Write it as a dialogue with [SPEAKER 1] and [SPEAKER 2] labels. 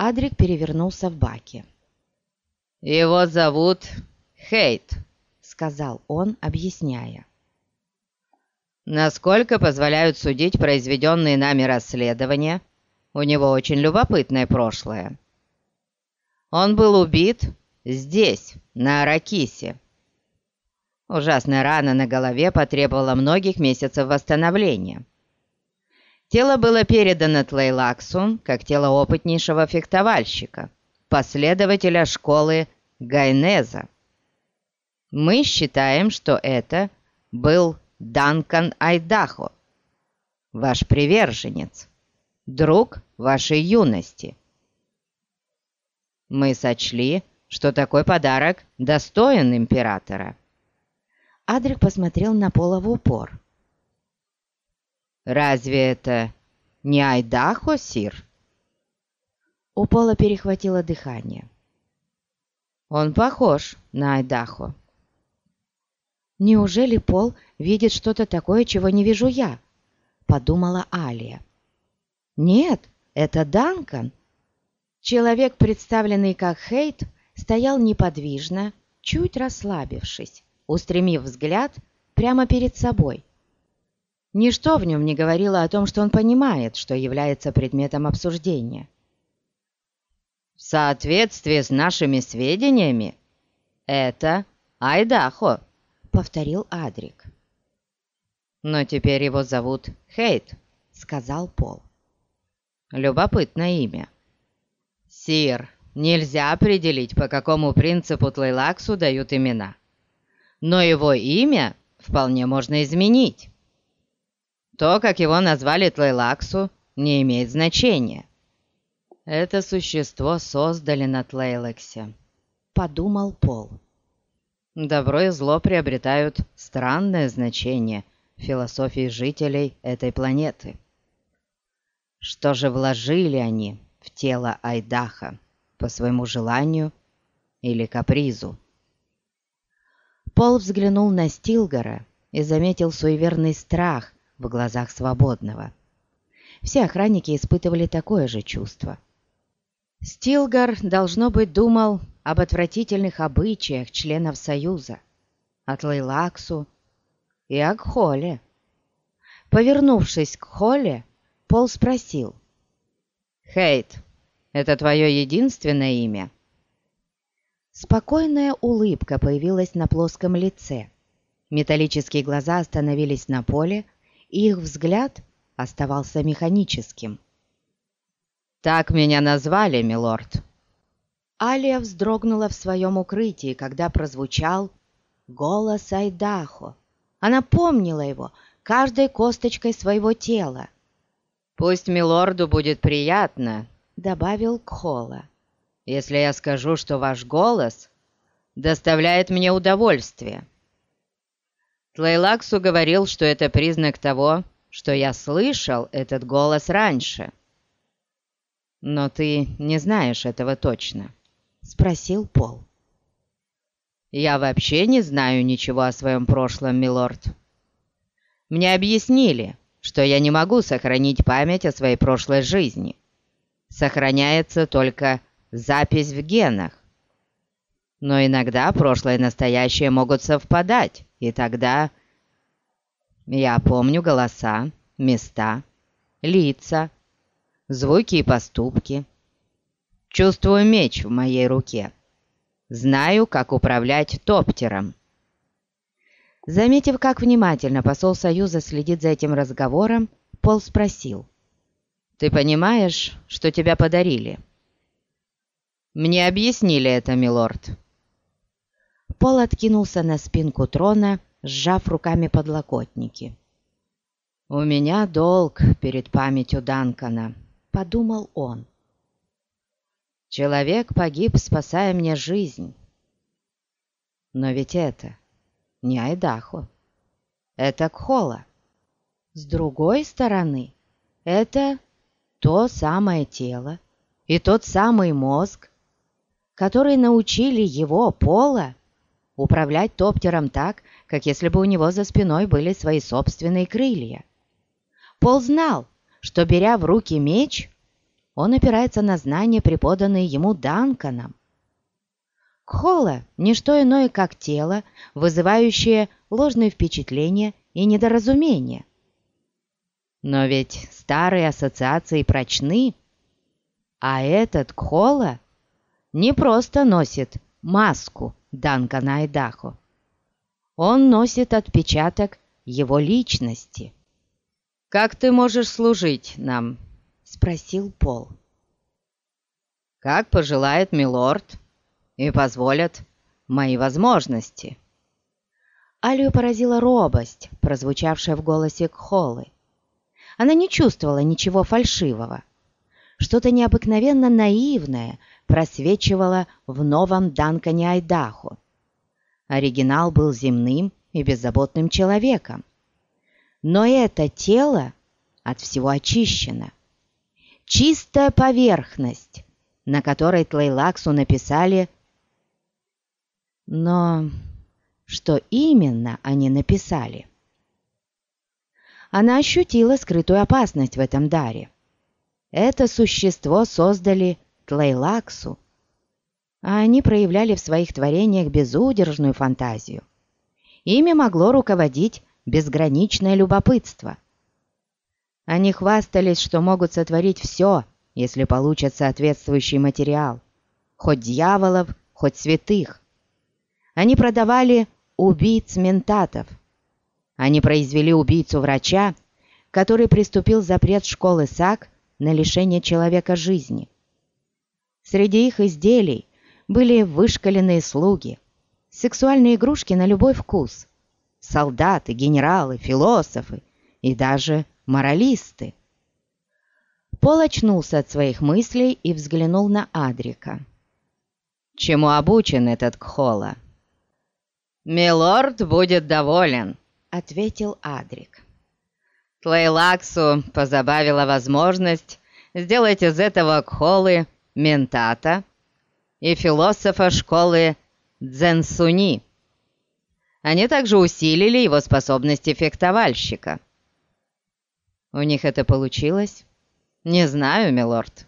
[SPEAKER 1] Адрик перевернулся в баке.
[SPEAKER 2] «Его зовут Хейт», —
[SPEAKER 1] сказал он, объясняя.
[SPEAKER 2] «Насколько позволяют судить произведенные нами расследования, у него очень любопытное прошлое. Он был убит здесь, на Аракисе. Ужасная рана на голове потребовала многих месяцев восстановления. Тело было передано Тлейлаксу как тело опытнейшего фехтовальщика, последователя школы Гайнеза. Мы считаем, что это был Данкан Айдахо, ваш приверженец, друг вашей юности. Мы сочли, что такой подарок достоин императора.
[SPEAKER 1] Адрик посмотрел на Пола в упор.
[SPEAKER 2] «Разве это не Айдахо, Сир?»
[SPEAKER 1] У Пола перехватило дыхание.
[SPEAKER 2] «Он похож на Айдахо».
[SPEAKER 1] «Неужели Пол видит что-то такое, чего не вижу я?» — подумала Алия. «Нет, это Данкан». Человек, представленный как Хейт, стоял неподвижно, чуть расслабившись, устремив взгляд прямо перед собой. Ничто в нем не говорило о том, что он понимает, что является предметом обсуждения.
[SPEAKER 2] «В соответствии с нашими сведениями, это Айдахо», — повторил Адрик. «Но теперь его зовут Хейт», — сказал Пол. «Любопытное имя». «Сир, нельзя определить, по какому принципу Тлейлаксу дают имена но его имя вполне можно изменить. То, как его назвали Тлейлаксу, не имеет значения. Это существо создали на Тлейлексе, подумал Пол. Добро и зло приобретают странное значение философии жителей этой планеты. Что же вложили они в тело Айдаха по своему желанию или капризу?
[SPEAKER 1] Пол взглянул на Стилгора и заметил суеверный страх в глазах свободного. Все охранники испытывали такое же чувство. Стилгар, должно быть, думал об отвратительных обычаях членов Союза, от Лейлаксу и о Кхоле. Повернувшись к Холле, Пол спросил.
[SPEAKER 2] «Хейт, это твое единственное имя?»
[SPEAKER 1] Спокойная улыбка появилась на плоском лице. Металлические глаза остановились на поле, и их взгляд оставался механическим.
[SPEAKER 2] «Так меня назвали, милорд!»
[SPEAKER 1] Алия вздрогнула в своем укрытии, когда прозвучал голос Айдахо. Она помнила его каждой косточкой своего тела.
[SPEAKER 2] «Пусть милорду будет приятно», — добавил
[SPEAKER 1] Кхола
[SPEAKER 2] если я скажу, что ваш голос доставляет мне удовольствие. Тлейлаксу говорил, что это признак того, что я слышал этот голос раньше. Но ты не знаешь этого точно, — спросил Пол. Я вообще не знаю ничего о своем прошлом, милорд. Мне объяснили, что я не могу сохранить память о своей прошлой жизни. Сохраняется только запись в генах. Но иногда прошлое и настоящее могут совпадать, и тогда я помню голоса, места, лица, звуки и поступки. Чувствую меч в моей руке. Знаю, как управлять топтером.
[SPEAKER 1] Заметив, как внимательно посол Союза следит за этим разговором, Пол спросил.
[SPEAKER 2] «Ты понимаешь, что тебя подарили?» «Мне объяснили это, милорд».
[SPEAKER 1] Пол откинулся на спинку трона, сжав руками подлокотники.
[SPEAKER 2] «У меня долг перед памятью Данкана», — подумал он. «Человек погиб, спасая мне жизнь. Но ведь это не Айдахо, это Кхола. С другой стороны, это то самое тело и тот самый мозг, которые научили его, Пола, управлять топтером так, как если бы у него за спиной были свои собственные крылья. Пол знал, что, беря в руки меч,
[SPEAKER 1] он опирается на знания, преподанные ему Данканом. Кхола – не что иное, как тело, вызывающее ложные впечатления и недоразумения. Но ведь старые ассоциации прочны, а этот Кхола не просто носит маску Данкана Айдахо. Он носит отпечаток его личности.
[SPEAKER 2] «Как ты можешь служить нам?» — спросил Пол. «Как пожелает милорд и позволят мои возможности».
[SPEAKER 1] Алию поразила робость, прозвучавшая в голосе Кхолы. Она не чувствовала ничего фальшивого. Что-то необыкновенно наивное просвечивало в новом Данкане Айдахо. Оригинал был земным и беззаботным человеком. Но это тело от всего очищено. Чистая поверхность, на которой Тлейлаксу написали... Но что именно они написали? Она ощутила скрытую опасность в этом даре. Это существо создали Тлейлаксу, а они проявляли в своих творениях безудержную фантазию. Ими могло руководить безграничное любопытство. Они хвастались, что могут сотворить все, если получат соответствующий материал, хоть дьяволов, хоть святых. Они продавали убийц-ментатов. Они произвели убийцу-врача, который приступил запрет школы САК на лишение человека жизни. Среди их изделий были вышкаленные слуги, сексуальные игрушки на любой вкус, солдаты, генералы, философы и даже моралисты. Пол очнулся от своих мыслей и взглянул на Адрика.
[SPEAKER 2] «Чему обучен этот Кхола?» «Милорд будет доволен», — ответил Адрик. Тлейлаксу позабавила возможность сделать из этого Кхолы ментата и философа школы Дзенсуни. Они также усилили его способности фехтовальщика. У них это получилось? Не знаю, милорд.